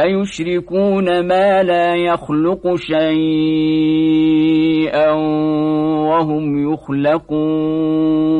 أيشركون ما لا يخلق شيئا وهم يخلقون